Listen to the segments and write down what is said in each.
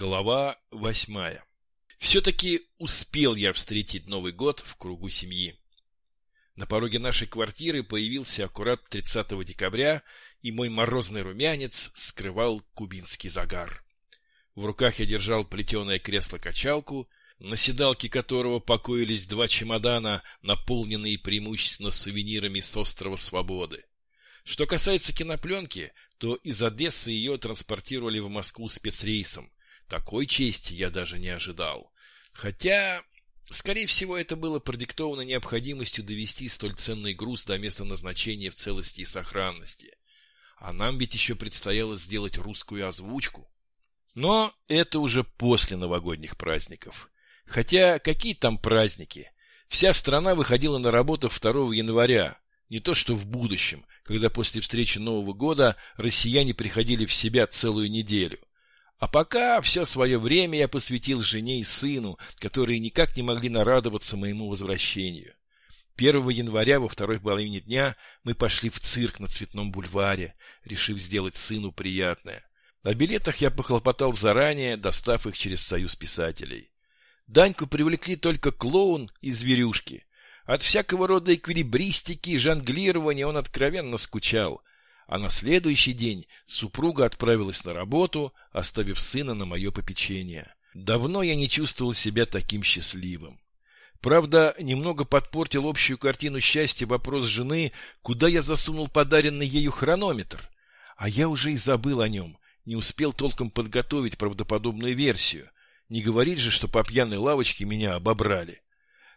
Глава восьмая. Все-таки успел я встретить Новый год в кругу семьи. На пороге нашей квартиры появился аккурат 30 декабря, и мой морозный румянец скрывал кубинский загар. В руках я держал плетеное кресло-качалку, на седалке которого покоились два чемодана, наполненные преимущественно сувенирами с острова Свободы. Что касается кинопленки, то из Одессы ее транспортировали в Москву спецрейсом, такой чести я даже не ожидал. Хотя, скорее всего, это было продиктовано необходимостью довести столь ценный груз до места назначения в целости и сохранности. А нам ведь еще предстояло сделать русскую озвучку. Но это уже после новогодних праздников. Хотя какие там праздники? Вся страна выходила на работу 2 января, не то что в будущем, когда после встречи Нового года россияне приходили в себя целую неделю. А пока все свое время я посвятил жене и сыну, которые никак не могли нарадоваться моему возвращению. 1 января во второй половине дня мы пошли в цирк на Цветном бульваре, решив сделать сыну приятное. На билетах я похлопотал заранее, достав их через союз писателей. Даньку привлекли только клоун и зверюшки. От всякого рода эквилибристики и жонглирования он откровенно скучал, а на следующий день супруга отправилась на работу, оставив сына на мое попечение. Давно я не чувствовал себя таким счастливым. Правда, немного подпортил общую картину счастья вопрос жены, куда я засунул подаренный ею хронометр. А я уже и забыл о нем, не успел толком подготовить правдоподобную версию. Не говорить же, что по пьяной лавочке меня обобрали.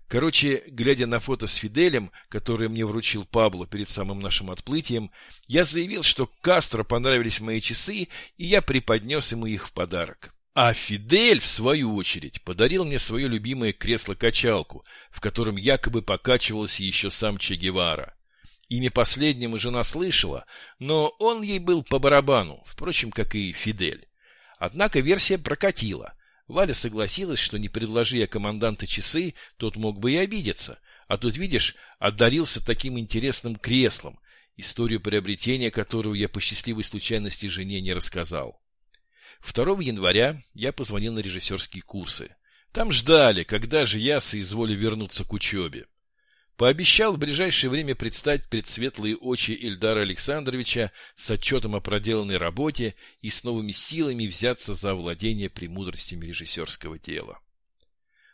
Короче, глядя на фото с Фиделем, которое мне вручил Пабло перед самым нашим отплытием, я заявил, что Кастро понравились мои часы, и я преподнес ему их в подарок. А Фидель, в свою очередь, подарил мне свое любимое кресло-качалку, в котором якобы покачивался еще сам Че Гевара. Имя последнему жена слышала, но он ей был по барабану, впрочем, как и Фидель. Однако версия прокатила – Валя согласилась, что не предложи я команданта часы, тот мог бы и обидеться. А тут, видишь, отдарился таким интересным креслом, историю приобретения которого я по счастливой случайности жене не рассказал. 2 января я позвонил на режиссерские курсы. Там ждали, когда же я соизволю вернуться к учебе. Пообещал в ближайшее время предстать пред светлые очи Ильдара Александровича с отчетом о проделанной работе и с новыми силами взяться за овладение премудростями режиссерского дела.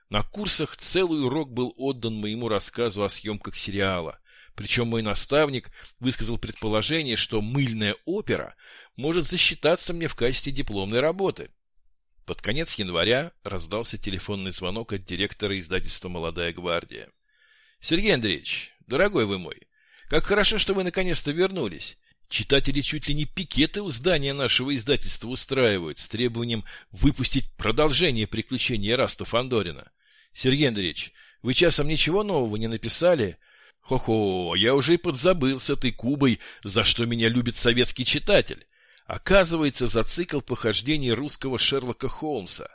На курсах целый урок был отдан моему рассказу о съемках сериала, причем мой наставник высказал предположение, что мыльная опера может засчитаться мне в качестве дипломной работы. Под конец января раздался телефонный звонок от директора издательства «Молодая гвардия». Сергей Андреевич, дорогой вы мой, как хорошо, что вы наконец-то вернулись. Читатели чуть ли не пикеты у здания нашего издательства устраивают с требованием выпустить продолжение приключений Раста Фандорина. Сергей Андреевич, вы часом ничего нового не написали? Хо-хо, я уже и подзабыл с этой Кубой, за что меня любит советский читатель. Оказывается, за цикл похождений русского Шерлока Холмса.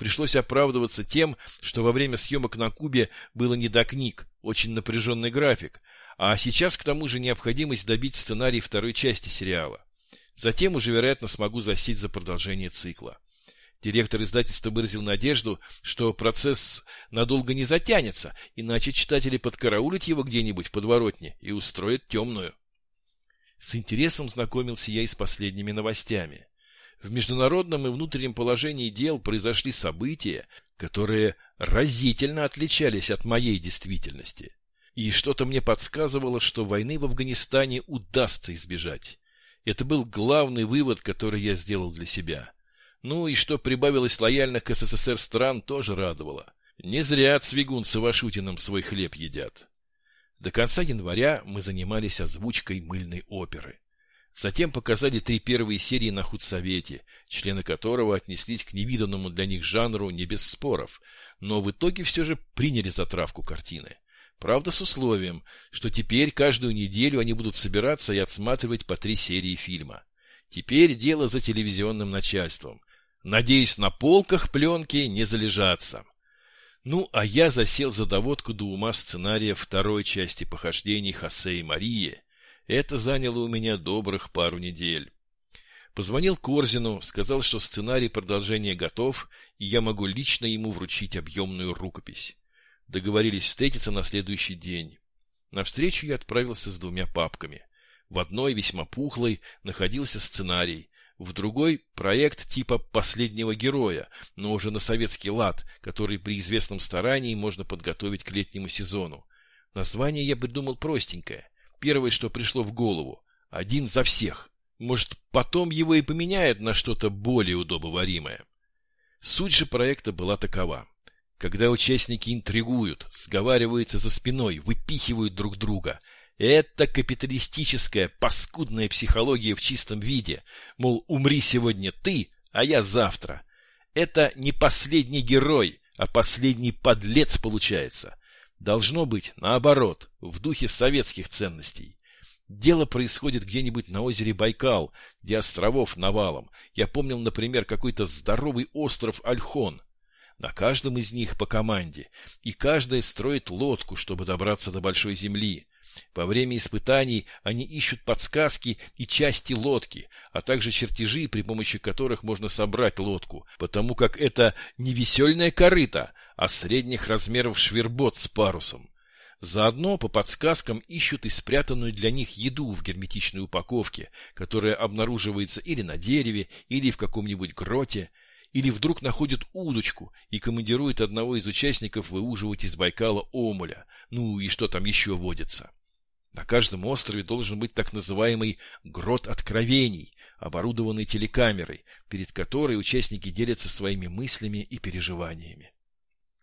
Пришлось оправдываться тем, что во время съемок на Кубе было не до книг, очень напряженный график, а сейчас к тому же необходимость добить сценарий второй части сериала. Затем уже, вероятно, смогу засесть за продолжение цикла. Директор издательства выразил надежду, что процесс надолго не затянется, иначе читатели подкараулят его где-нибудь в подворотне и устроят темную. С интересом знакомился я и с последними новостями. В международном и внутреннем положении дел произошли события, которые разительно отличались от моей действительности. И что-то мне подсказывало, что войны в Афганистане удастся избежать. Это был главный вывод, который я сделал для себя. Ну и что прибавилось лояльных к СССР стран, тоже радовало. Не зря Цвигун с Ивашутиным свой хлеб едят. До конца января мы занимались озвучкой мыльной оперы. Затем показали три первые серии на худсовете, члены которого отнеслись к невиданному для них жанру не без споров, но в итоге все же приняли затравку картины. Правда, с условием, что теперь каждую неделю они будут собираться и отсматривать по три серии фильма. Теперь дело за телевизионным начальством. Надеюсь, на полках пленки не залежаться. Ну, а я засел за доводку до ума сценария второй части похождений Хосе и Марии, это заняло у меня добрых пару недель. Позвонил Корзину, сказал, что сценарий продолжения готов, и я могу лично ему вручить объемную рукопись. Договорились встретиться на следующий день. На встречу я отправился с двумя папками. В одной, весьма пухлой, находился сценарий, в другой – проект типа «Последнего героя», но уже на советский лад, который при известном старании можно подготовить к летнему сезону. Название я придумал простенькое. Первое, что пришло в голову. Один за всех. Может, потом его и поменяют на что-то более удобоваримое. Суть же проекта была такова. Когда участники интригуют, сговариваются за спиной, выпихивают друг друга – это капиталистическая, паскудная психология в чистом виде. Мол, умри сегодня ты, а я завтра. Это не последний герой, а последний подлец получается. Должно быть, наоборот, в духе советских ценностей. Дело происходит где-нибудь на озере Байкал, где островов навалом. Я помнил, например, какой-то здоровый остров Альхон. На каждом из них по команде, и каждая строит лодку, чтобы добраться до большой земли. Во время испытаний они ищут подсказки и части лодки, а также чертежи, при помощи которых можно собрать лодку, потому как это не весельная корыта, а средних размеров швербот с парусом. Заодно по подсказкам ищут и спрятанную для них еду в герметичной упаковке, которая обнаруживается или на дереве, или в каком-нибудь гроте, или вдруг находят удочку и командируют одного из участников выуживать из Байкала омуля, ну и что там еще водится. На каждом острове должен быть так называемый «грот откровений», оборудованный телекамерой, перед которой участники делятся своими мыслями и переживаниями.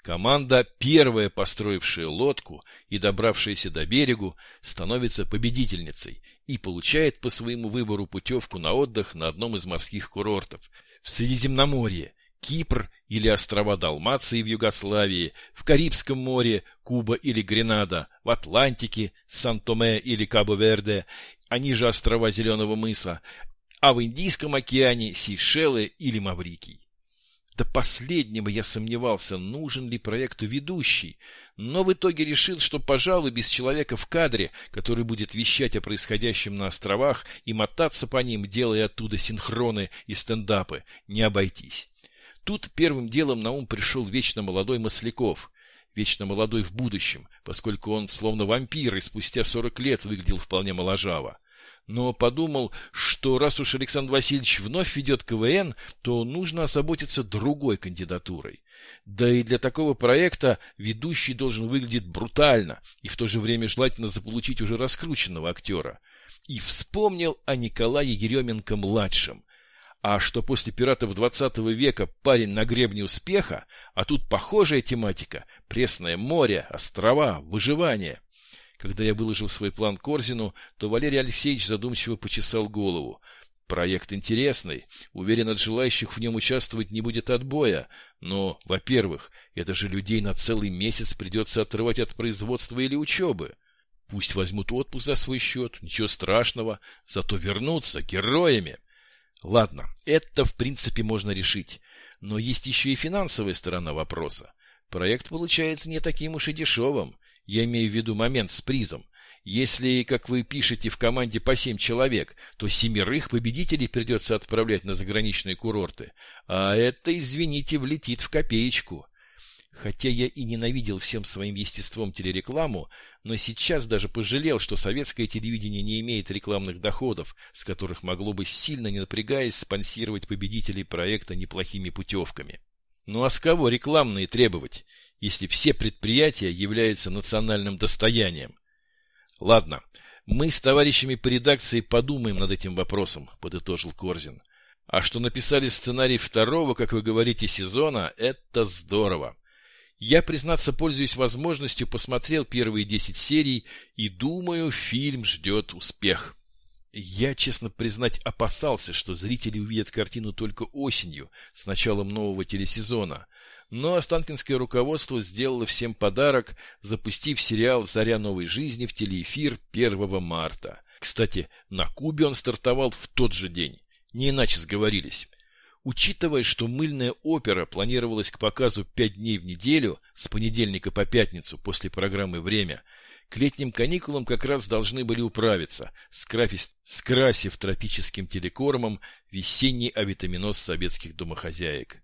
Команда, первая построившая лодку и добравшаяся до берегу, становится победительницей и получает по своему выбору путевку на отдых на одном из морских курортов в Средиземноморье Кипр или острова Далмации в Югославии, в Карибском море, Куба или Гренада, в Атлантике, Сан-Томе или Кабо-Верде, они же острова Зеленого мыса, а в Индийском океане Сейшелы или Маврикий. До последнего я сомневался, нужен ли проекту ведущий, но в итоге решил, что, пожалуй, без человека в кадре, который будет вещать о происходящем на островах и мотаться по ним, делая оттуда синхроны и стендапы, не обойтись. Тут первым делом на ум пришел вечно молодой Масляков, вечно молодой в будущем, поскольку он словно вампир и спустя сорок лет выглядел вполне моложаво. Но подумал, что раз уж Александр Васильевич вновь ведет КВН, то нужно озаботиться другой кандидатурой. Да и для такого проекта ведущий должен выглядеть брутально и в то же время желательно заполучить уже раскрученного актера. И вспомнил о Николае Еременко-младшем, а что после пиратов 20 века парень на гребне успеха, а тут похожая тематика – пресное море, острова, выживание. Когда я выложил свой план Корзину, то Валерий Алексеевич задумчиво почесал голову. Проект интересный. Уверен, от желающих в нем участвовать не будет отбоя. Но, во-первых, это же людей на целый месяц придется отрывать от производства или учебы. Пусть возьмут отпуск за свой счет, ничего страшного, зато вернутся героями. Ладно, это в принципе можно решить. Но есть еще и финансовая сторона вопроса. Проект получается не таким уж и дешевым. Я имею в виду момент с призом. Если, как вы пишете, в команде по семь человек, то семерых победителей придется отправлять на заграничные курорты. А это, извините, влетит в копеечку. Хотя я и ненавидел всем своим естеством телерекламу, но сейчас даже пожалел, что советское телевидение не имеет рекламных доходов, с которых могло бы сильно не напрягаясь спонсировать победителей проекта неплохими путевками. Ну а с кого рекламные требовать, если все предприятия являются национальным достоянием? Ладно, мы с товарищами по редакции подумаем над этим вопросом, подытожил Корзин. А что написали сценарий второго, как вы говорите, сезона, это здорово. Я, признаться, пользуясь возможностью, посмотрел первые десять серий и думаю, фильм ждет успех. Я, честно признать, опасался, что зрители увидят картину только осенью, с началом нового телесезона. Но Останкинское руководство сделало всем подарок, запустив сериал «Заря новой жизни» в телеэфир 1 марта. Кстати, на Кубе он стартовал в тот же день. Не иначе сговорились. Учитывая, что мыльная опера планировалась к показу пять дней в неделю, с понедельника по пятницу после программы «Время», К летним каникулам как раз должны были управиться, скрафив, скрасив тропическим телекормом весенний авитаминоз советских домохозяек.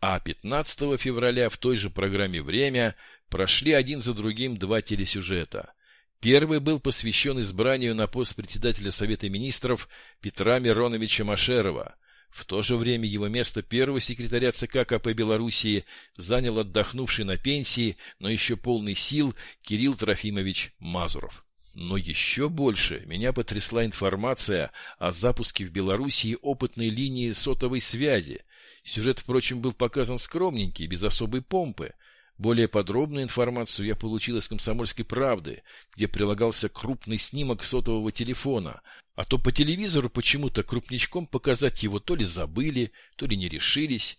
А 15 февраля в той же программе «Время» прошли один за другим два телесюжета. Первый был посвящен избранию на пост председателя Совета министров Петра Мироновича Машерова. В то же время его место первого секретаря ЦК КП Белоруссии занял отдохнувший на пенсии, но еще полный сил Кирилл Трофимович Мазуров. Но еще больше меня потрясла информация о запуске в Белоруссии опытной линии сотовой связи. Сюжет, впрочем, был показан скромненький, без особой помпы. Более подробную информацию я получил из «Комсомольской правды», где прилагался крупный снимок сотового телефона, а то по телевизору почему-то крупничком показать его то ли забыли, то ли не решились.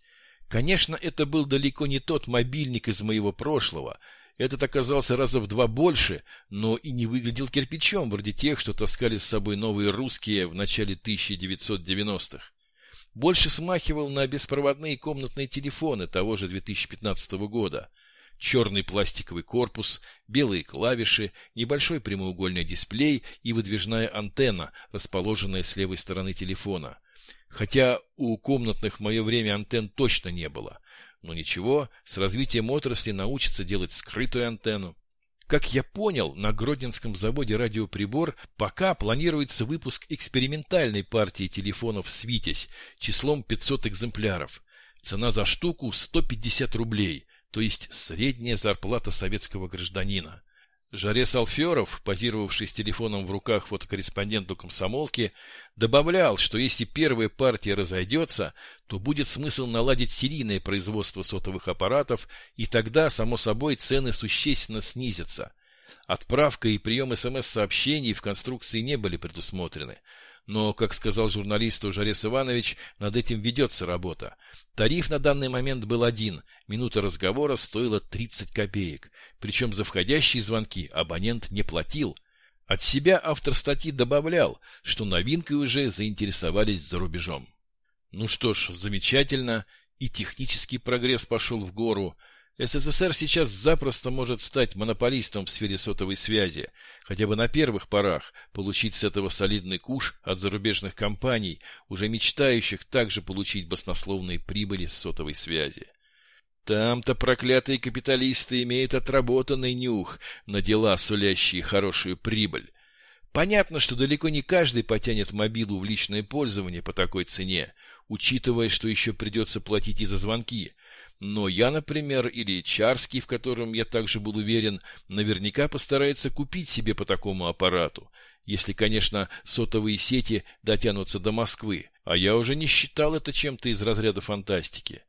Конечно, это был далеко не тот мобильник из моего прошлого. Этот оказался раза в два больше, но и не выглядел кирпичом, вроде тех, что таскали с собой новые русские в начале 1990-х. Больше смахивал на беспроводные комнатные телефоны того же 2015 года черный пластиковый корпус, белые клавиши, небольшой прямоугольный дисплей и выдвижная антенна, расположенная с левой стороны телефона. Хотя у комнатных в мое время антенн точно не было. Но ничего, с развитием отрасли научатся делать скрытую антенну. Как я понял, на Гродненском заводе радиоприбор пока планируется выпуск экспериментальной партии телефонов «Свитязь» числом 500 экземпляров. Цена за штуку 150 рублей то есть средняя зарплата советского гражданина. Жарес Алферов, позировавший с телефоном в руках фотокорреспонденту комсомолки, добавлял, что если первая партия разойдется, то будет смысл наладить серийное производство сотовых аппаратов, и тогда, само собой, цены существенно снизятся. Отправка и прием СМС-сообщений в конструкции не были предусмотрены, но, как сказал журналисту Жарес Иванович, над этим ведется работа. Тариф на данный момент был один. Минута разговора стоила 30 копеек. Причем за входящие звонки абонент не платил. От себя автор статьи добавлял, что новинкой уже заинтересовались за рубежом. Ну что ж, замечательно. И технический прогресс пошел в гору. СССР сейчас запросто может стать монополистом в сфере сотовой связи, хотя бы на первых порах получить с этого солидный куш от зарубежных компаний, уже мечтающих также получить баснословные прибыли с сотовой связи. Там-то проклятые капиталисты имеют отработанный нюх на дела, сулящие хорошую прибыль. Понятно, что далеко не каждый потянет мобилу в личное пользование по такой цене, учитывая, что еще придется платить и за звонки – но я, например, или Чарский, в котором я также был уверен, наверняка постарается купить себе по такому аппарату, если, конечно, сотовые сети дотянутся до Москвы, а я уже не считал это чем-то из разряда фантастики.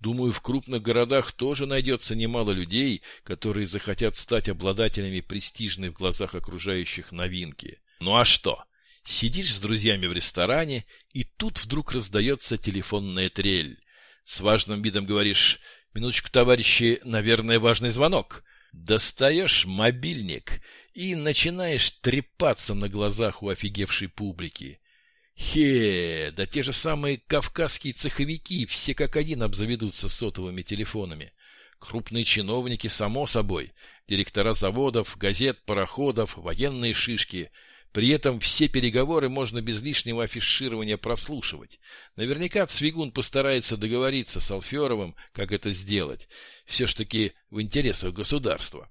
Думаю, в крупных городах тоже найдется немало людей, которые захотят стать обладателями престижной в глазах окружающих новинки. Ну а что? Сидишь с друзьями в ресторане, и тут вдруг раздается телефонная трель. С важным видом говоришь «Минуточку, товарищи, наверное, важный звонок». Достаешь мобильник и начинаешь трепаться на глазах у офигевшей публики. Хе, да те же самые кавказские цеховики все как один обзаведутся сотовыми телефонами. Крупные чиновники, само собой, директора заводов, газет, пароходов, военные шишки — при этом все переговоры можно без лишнего афиширования прослушивать. Наверняка Цвигун постарается договориться с Алферовым, как это сделать. Все ж таки в интересах государства.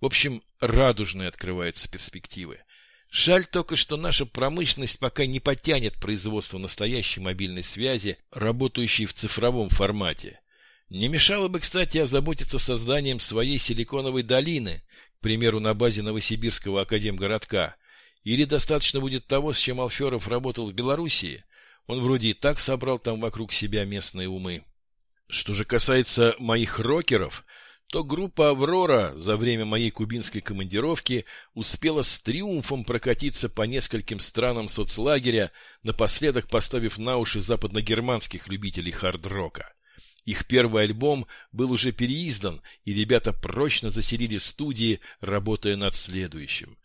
В общем, радужные открываются перспективы. Жаль только, что наша промышленность пока не потянет производство настоящей мобильной связи, работающей в цифровом формате. Не мешало бы, кстати, озаботиться созданием своей силиконовой долины, к примеру, на базе Новосибирского академгородка – или достаточно будет того, с чем Алферов работал в Белоруссии? Он вроде и так собрал там вокруг себя местные умы. Что же касается моих рокеров, то группа «Аврора» за время моей кубинской командировки успела с триумфом прокатиться по нескольким странам соцлагеря, напоследок поставив на уши западногерманских любителей хард-рока. Их первый альбом был уже переиздан, и ребята прочно заселили студии, работая над следующим.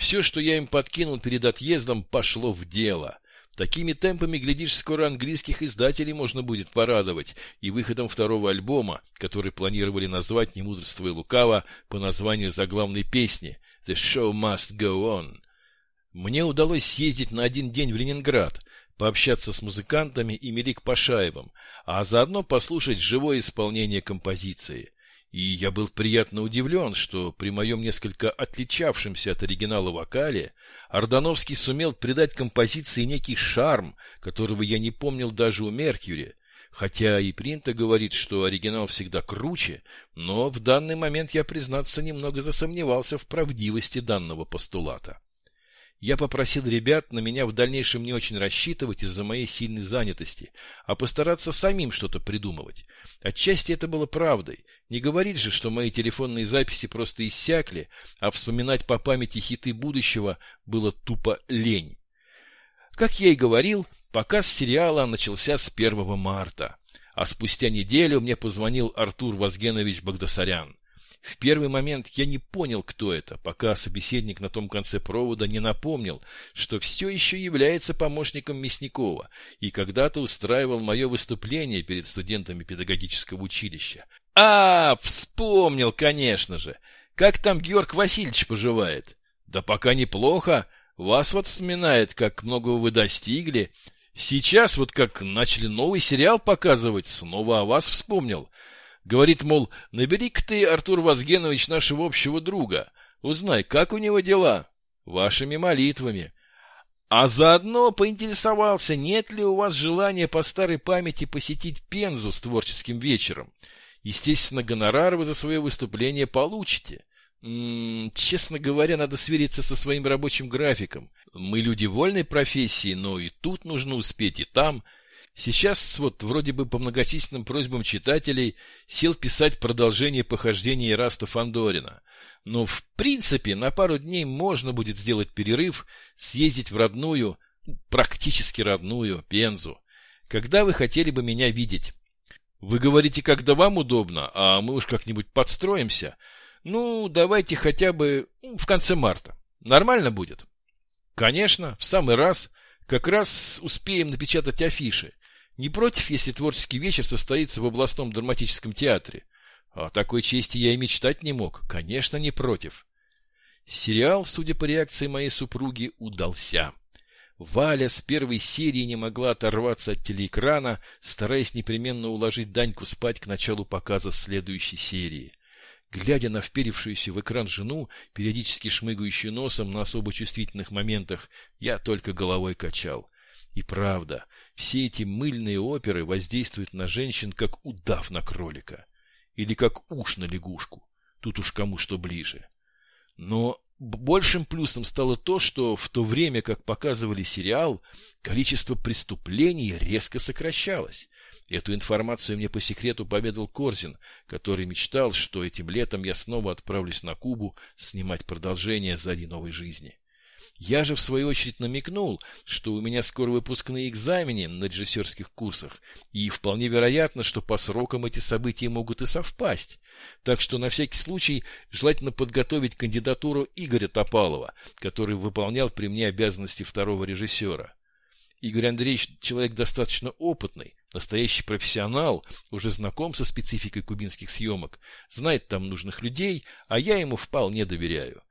Все, что я им подкинул перед отъездом, пошло в дело. Такими темпами, глядишь, скоро английских издателей можно будет порадовать и выходом второго альбома, который планировали назвать «Не мудрство и лукаво» по названию заглавной песни «The show must go on». Мне удалось съездить на один день в Ленинград, пообщаться с музыкантами и Мелик Пашаевым, а заодно послушать живое исполнение композиции. И я был приятно удивлен, что при моем несколько отличавшемся от оригинала вокале Ордановский сумел придать композиции некий шарм, которого я не помнил даже у Меркьюри, хотя и Принта говорит, что оригинал всегда круче, но в данный момент я, признаться, немного засомневался в правдивости данного постулата. Я попросил ребят на меня в дальнейшем не очень рассчитывать из-за моей сильной занятости, а постараться самим что-то придумывать. Отчасти это было правдой. Не говорить же, что мои телефонные записи просто иссякли, а вспоминать по памяти хиты будущего было тупо лень. Как я и говорил, показ сериала начался с 1 марта, а спустя неделю мне позвонил Артур Вазгенович Багдасарян. В первый момент я не понял, кто это, пока собеседник на том конце провода не напомнил, что все еще является помощником Мясникова и когда-то устраивал мое выступление перед студентами педагогического училища. А, вспомнил, конечно же. Как там Георг Васильевич поживает? Да пока неплохо. Вас вот вспоминает, как многого вы достигли. Сейчас вот как начали новый сериал показывать, снова о вас вспомнил. Говорит, мол, набери-ка ты, Артур Вазгенович, нашего общего друга. Узнай, как у него дела. Вашими молитвами. А заодно поинтересовался, нет ли у вас желания по старой памяти посетить Пензу с творческим вечером. Естественно, гонорар вы за свое выступление получите. М -м, честно говоря, надо свериться со своим рабочим графиком. Мы люди вольной профессии, но и тут нужно успеть, и там – Сейчас вот вроде бы по многочисленным просьбам читателей сел писать продолжение похождений Ираста Фандорина. Но в принципе на пару дней можно будет сделать перерыв, съездить в родную, практически родную, Пензу. Когда вы хотели бы меня видеть? Вы говорите, когда вам удобно, а мы уж как-нибудь подстроимся. Ну, давайте хотя бы в конце марта. Нормально будет? Конечно, в самый раз. Как раз успеем напечатать афиши. Не против, если творческий вечер состоится в областном драматическом театре. О такой чести я и мечтать не мог. Конечно, не против. Сериал, судя по реакции моей супруги, удался. Валя с первой серии не могла оторваться от телеэкрана, стараясь непременно уложить Даньку спать к началу показа следующей серии. Глядя на вперевшуюся в экран жену, периодически шмыгающую носом на особо чувствительных моментах, я только головой качал. И правда, все эти мыльные оперы воздействуют на женщин, как удав на кролика. Или как уж на лягушку. Тут уж кому что ближе. Но большим плюсом стало то, что в то время, как показывали сериал, количество преступлений резко сокращалось. Эту информацию мне по секрету поведал Корзин, который мечтал, что этим летом я снова отправлюсь на Кубу снимать продолжение «Зари новой жизни». Я же, в свою очередь, намекнул, что у меня скоро выпускные экзамены на режиссерских курсах, и вполне вероятно, что по срокам эти события могут и совпасть. Так что на всякий случай желательно подготовить кандидатуру Игоря Топалова, который выполнял при мне обязанности второго режиссера. Игорь Андреевич человек достаточно опытный, настоящий профессионал, уже знаком со спецификой кубинских съемок, знает там нужных людей, а я ему вполне доверяю.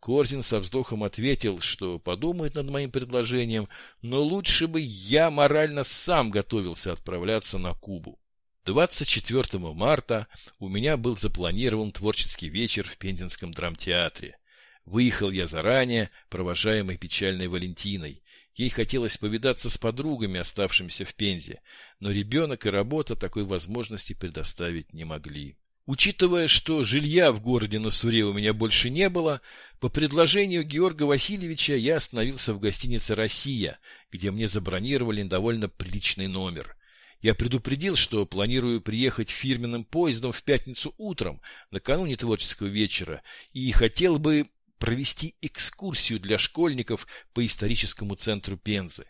Корзин со вздохом ответил, что подумает над моим предложением, но лучше бы я морально сам готовился отправляться на Кубу. 24 марта у меня был запланирован творческий вечер в Пензенском драмтеатре. Выехал я заранее, провожаемый печальной Валентиной. Ей хотелось повидаться с подругами, оставшимися в Пензе, но ребенок и работа такой возможности предоставить не могли. Учитывая, что жилья в городе на Суре у меня больше не было, по предложению Георга Васильевича я остановился в гостинице «Россия», где мне забронировали довольно приличный номер. Я предупредил, что планирую приехать фирменным поездом в пятницу утром, накануне творческого вечера, и хотел бы провести экскурсию для школьников по историческому центру Пензы.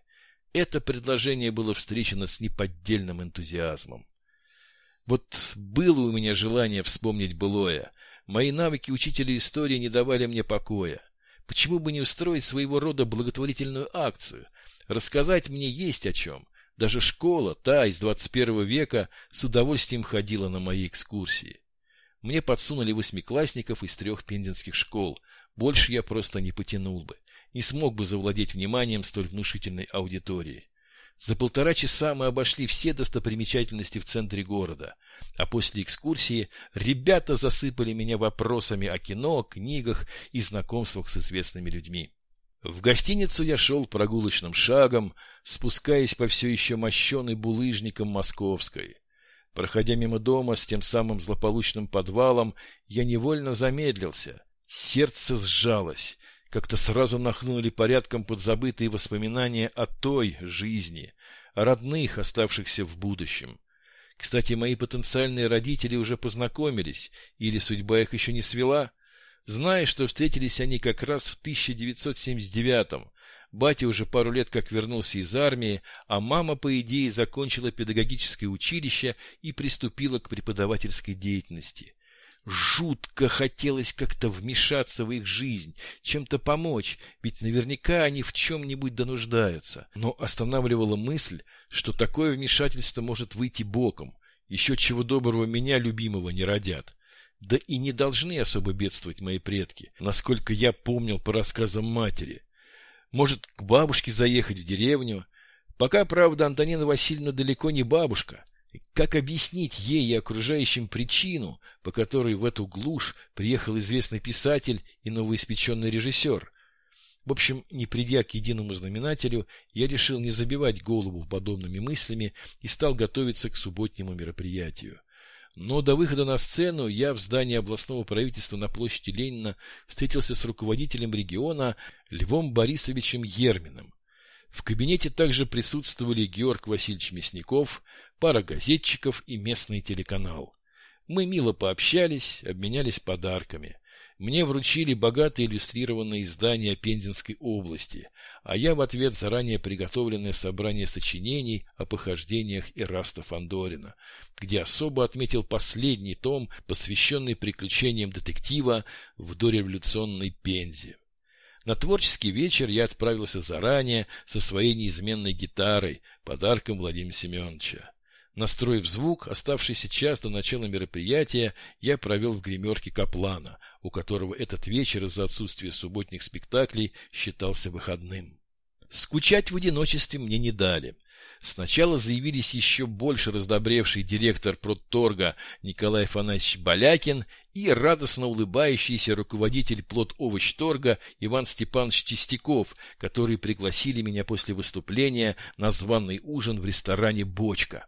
Это предложение было встречено с неподдельным энтузиазмом. Вот было у меня желание вспомнить былое. Мои навыки учителя истории не давали мне покоя. Почему бы не устроить своего рода благотворительную акцию? Рассказать мне есть о чем. Даже школа, та из 21 века, с удовольствием ходила на мои экскурсии. Мне подсунули восьмиклассников из трех пензенских школ – Больше я просто не потянул бы, не смог бы завладеть вниманием столь внушительной аудитории. За полтора часа мы обошли все достопримечательности в центре города, а после экскурсии ребята засыпали меня вопросами о кино, книгах и знакомствах с известными людьми. В гостиницу я шел прогулочным шагом, спускаясь по все еще мощенной булыжником Московской. Проходя мимо дома с тем самым злополучным подвалом, я невольно замедлился. Сердце сжалось. Как-то сразу нахнули порядком подзабытые воспоминания о той жизни, о родных, оставшихся в будущем. Кстати, мои потенциальные родители уже познакомились, или судьба их еще не свела. Зная, что встретились они как раз в 1979-м, Батя уже пару лет как вернулся из армии, а мама, по идее, закончила педагогическое училище и приступила к преподавательской деятельности. Жутко хотелось как-то вмешаться в их жизнь, чем-то помочь, ведь наверняка они в чем-нибудь донуждаются. Но останавливала мысль, что такое вмешательство может выйти боком. Еще чего доброго меня, любимого, не родят. Да и не должны особо бедствовать мои предки, насколько я помнил по рассказам матери. Может, к бабушке заехать в деревню? Пока, правда, Антонина Васильевна далеко не бабушка. Как объяснить ей и окружающим причину, по которой в эту глушь приехал известный писатель и новоиспеченный режиссер? В общем, не придя к единому знаменателю, я решил не забивать голову подобными мыслями и стал готовиться к субботнему мероприятию. Но до выхода на сцену я в здании областного правительства на площади Ленина встретился с руководителем региона Львом Борисовичем Ерминым. В кабинете также присутствовали Георг Васильевич Мясников, пара газетчиков и местный телеканал. Мы мило пообщались, обменялись подарками. Мне вручили богато иллюстрированное издание Пензенской области, а я в ответ заранее приготовленное собрание сочинений о похождениях Ираста Фандорина, где особо отметил последний том, посвященный приключениям детектива в дореволюционной Пензе. На творческий вечер я отправился заранее со своей неизменной гитарой, подарком Владимира Семеновича. Настроив звук, оставшийся час до начала мероприятия, я провел в гримерке Каплана, у которого этот вечер из-за отсутствия субботних спектаклей считался выходным. Скучать в одиночестве мне не дали. Сначала заявились еще больше раздобревший директор Протторга Николай Афанасьевич Балякин и радостно улыбающийся руководитель плод-овощ-торга Иван Степанович Чистяков, которые пригласили меня после выступления на званый ужин в ресторане «Бочка».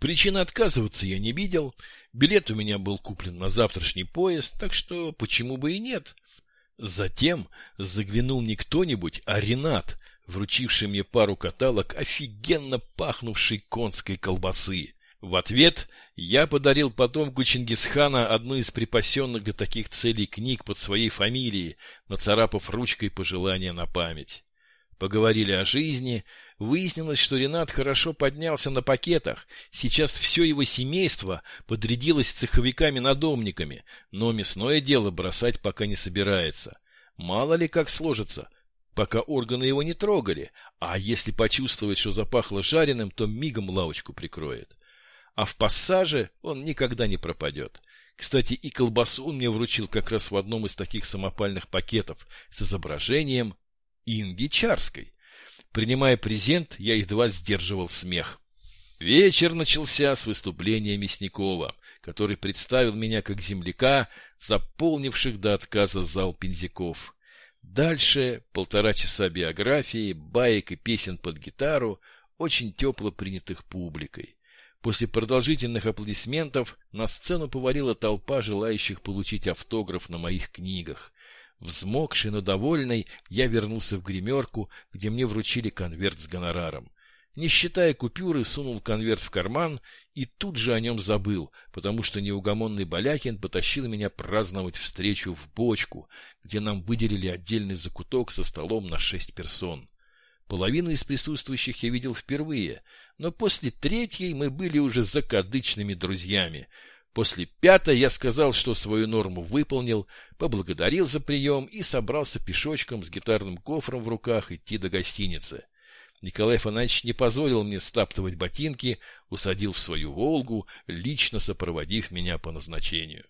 Причины отказываться я не видел. Билет у меня был куплен на завтрашний поезд, так что почему бы и нет. Затем заглянул не кто-нибудь, а Ренат, вручивший мне пару каталог офигенно пахнувшей конской колбасы. В ответ я подарил потомку Чингисхана одну из припасенных для таких целей книг под своей фамилией, нацарапав ручкой пожелания на память. Поговорили о жизни, Выяснилось, что Ренат хорошо поднялся на пакетах. Сейчас все его семейство подрядилось цеховиками-надомниками, но мясное дело бросать пока не собирается. Мало ли как сложится, пока органы его не трогали, а если почувствует, что запахло жареным, то мигом лавочку прикроет. А в пассаже он никогда не пропадет. Кстати, и колбасу он мне вручил как раз в одном из таких самопальных пакетов с изображением Инги Чарской. Принимая презент, я едва сдерживал смех. Вечер начался с выступления Мясникова, который представил меня как земляка, заполнивших до отказа зал пензяков. Дальше полтора часа биографии, баек и песен под гитару, очень тепло принятых публикой. После продолжительных аплодисментов на сцену повалила толпа желающих получить автограф на моих книгах. Взмокший, но довольный, я вернулся в гримерку, где мне вручили конверт с гонораром. Не считая купюры, сунул конверт в карман и тут же о нем забыл, потому что неугомонный Балякин потащил меня праздновать встречу в бочку, где нам выделили отдельный закуток со столом на шесть персон. Половину из присутствующих я видел впервые, но после третьей мы были уже закадычными друзьями — После пятой я сказал, что свою норму выполнил, поблагодарил за прием и собрался пешочком с гитарным кофром в руках идти до гостиницы. Николай Фанач не позволил мне стаптывать ботинки, усадил в свою «Волгу», лично сопроводив меня по назначению.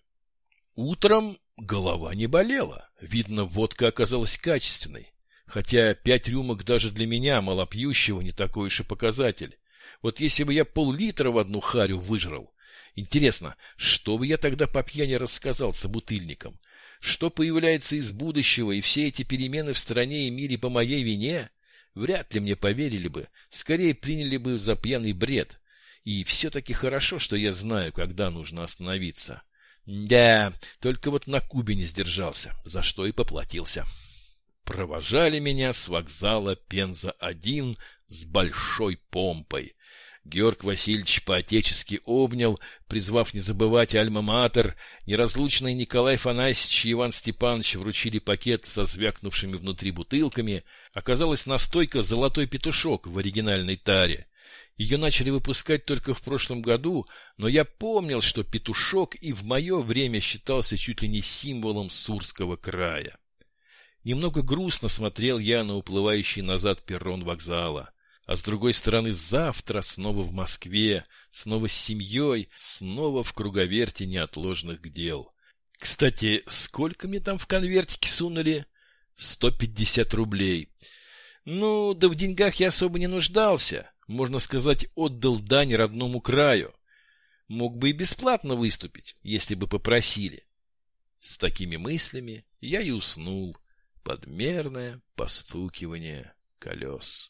Утром голова не болела. Видно, водка оказалась качественной. Хотя пять рюмок даже для меня, малопьющего, не такой уж и показатель. Вот если бы я пол-литра в одну харю выжрал. Интересно, что бы я тогда по пьяни рассказал собутыльникам? Что появляется из будущего, и все эти перемены в стране и мире по моей вине? Вряд ли мне поверили бы, скорее приняли бы за пьяный бред. И все-таки хорошо, что я знаю, когда нужно остановиться. Да, только вот на Кубе не сдержался, за что и поплатился. Провожали меня с вокзала Пенза-1 с большой помпой. Георг Васильевич по-отечески обнял, призвав не забывать альма-матер. Неразлучные Николай Фанасьевич и Иван Степанович вручили пакет со звякнувшими внутри бутылками. Оказалась настойка «Золотой петушок» в оригинальной таре. Ее начали выпускать только в прошлом году, но я помнил, что петушок и в мое время считался чуть ли не символом Сурского края. Немного грустно смотрел я на уплывающий назад перрон вокзала. А с другой стороны, завтра снова в Москве, снова с семьей, снова в круговерте неотложных дел. Кстати, сколько мне там в конвертике сунули? Сто пятьдесят рублей. Ну, да в деньгах я особо не нуждался. Можно сказать, отдал дань родному краю. Мог бы и бесплатно выступить, если бы попросили. С такими мыслями я и уснул подмерное постукивание колес.